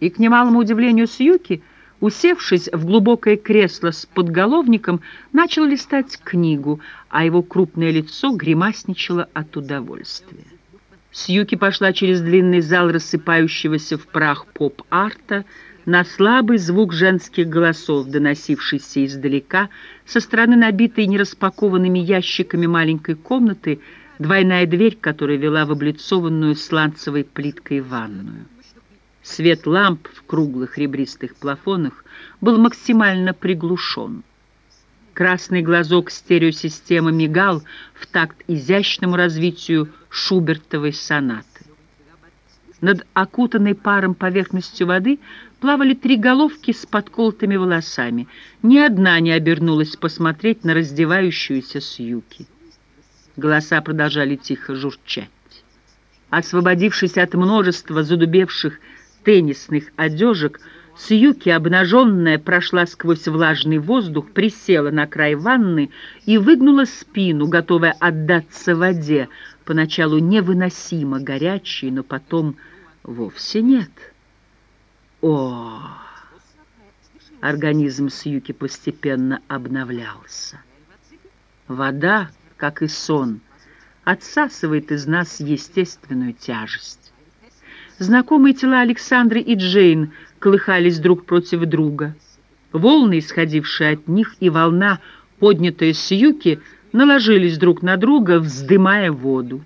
И, к немалому удивлению Сьюки, усевшись в глубокое кресло с подголовником, начал листать книгу, а его крупное лицо гримасничало от удовольствия. Сьюки пошла через длинный зал рассыпающегося в прах поп-арта на слабый звук женских голосов, доносившийся издалека, со стороны набитой нераспакованными ящиками маленькой комнаты, двойная дверь, которая вела в облицованную сланцевой плиткой ванную. Свет ламп в круглых ребристых плафонах был максимально приглушен. Красный глазок стереосистемы мигал в такт изящному развитию шубертовой сонаты. Над окутанной паром поверхностью воды плавали три головки с подколотыми волосами. Ни одна не обернулась посмотреть на раздевающуюся Сьюки. Голоса продолжали тихо журчать. Освободившись от множества задубевших теннисных одежек, Сьюки, обнаженная, прошла сквозь влажный воздух, присела на край ванны и выгнула спину, готовая отдаться воде, поначалу невыносимо горячей, но потом вовсе нет. О! Организм Сьюки постепенно обновлялся. Вода, как и сон, отсасывает из нас естественную тяжесть. Знакомые тела Александры и Джейн колыхались друг против друга. Волны, исходившие от них, и волна, поднятая с юки, наложились друг на друга, вздымая воду.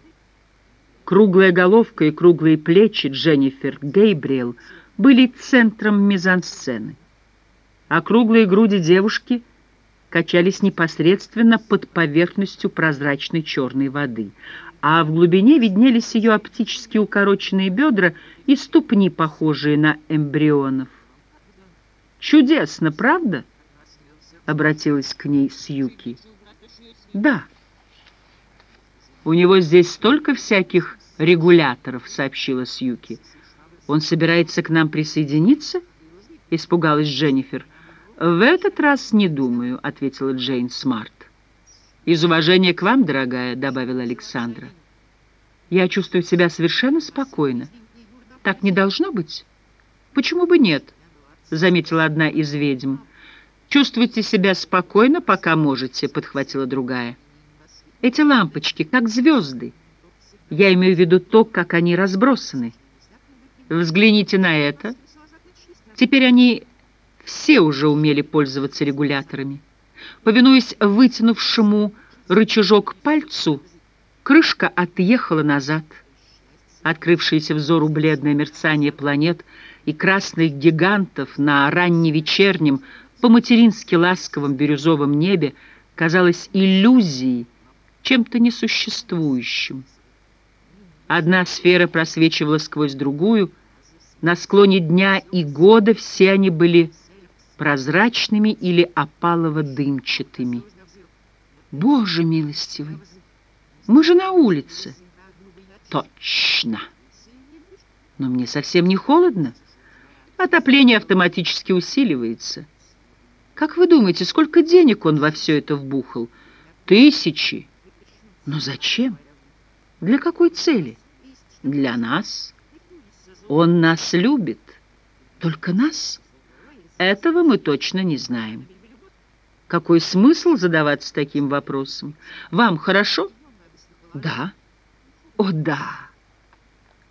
Круглая головка и круглые плечи Дженнифер Гейбриэл были центром мизансцены, а круглые груди девушки качались непосредственно под поверхностью прозрачной черной воды — а в глубине виднелись ее оптически укороченные бедра и ступни, похожие на эмбрионов. «Чудесно, правда?» — обратилась к ней Сьюки. «Да». «У него здесь столько всяких регуляторов», — сообщила Сьюки. «Он собирается к нам присоединиться?» — испугалась Дженнифер. «В этот раз не думаю», — ответила Джейн Смарт. «Из уважения к вам, дорогая», — добавила Александра. «Я чувствую себя совершенно спокойно. Так не должно быть?» «Почему бы нет?» — заметила одна из ведьм. «Чувствуйте себя спокойно, пока можете», — подхватила другая. «Эти лампочки, как звезды. Я имею в виду то, как они разбросаны. Взгляните на это. Теперь они все уже умели пользоваться регуляторами». Повинуясь вытянувшему рычажок пальцу, крышка отъехала назад. Открывшееся взору бледное мерцание планет и красных гигантов на ранневечернем, по-матерински ласковом бирюзовом небе казалось иллюзией, чем-то несуществующим. Одна сфера просвечивала сквозь другую, на склоне дня и года все они были прозрачными или опалово-дымчатыми. Боже милостивый, мы же на улице. Точно. Но мне совсем не холодно. Отопление автоматически усиливается. Как вы думаете, сколько денег он во все это вбухал? Тысячи. Но зачем? Для какой цели? Для нас. Он нас любит. Только нас? Этого мы точно не знаем. Какой смысл задаваться таким вопросом? Вам хорошо? Да. О, да.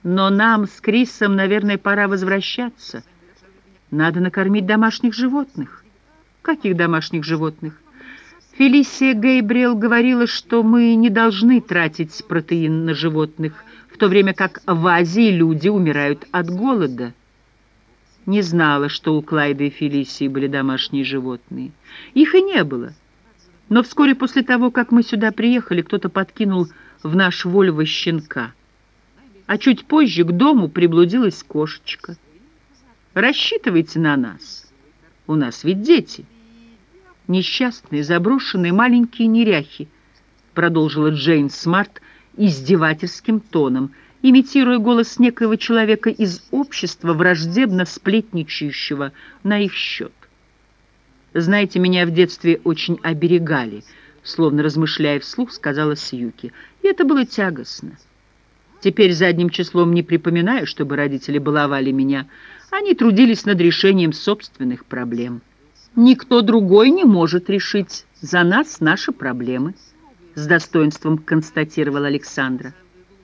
Но нам с Крисом, наверное, пора возвращаться. Надо накормить домашних животных. Каких домашних животных? Фелисия Гейбриэл говорила, что мы не должны тратить протеин на животных, в то время как в Азии люди умирают от голода не знала, что у Клайда и Фелисии были домашние животные. Их и не было. Но вскоре после того, как мы сюда приехали, кто-то подкинул в наш Вольво щенка. А чуть позже к дому приблудилась кошечка. Рассчитывайте на нас. У нас ведь дети. Несчастные, заброшенные маленькие неряхи, продолжила Джейн Смарт издевательским тоном – имитируя голос некоего человека из общества, враждебно сплетничающего на их счет. «Знаете, меня в детстве очень оберегали», словно размышляя вслух, сказала Сьюки. И это было тягостно. Теперь задним числом не припоминаю, чтобы родители баловали меня, Они трудились над решением собственных проблем. Никто другой не может решить за нас наши проблемы, с достоинством констатировал Александра.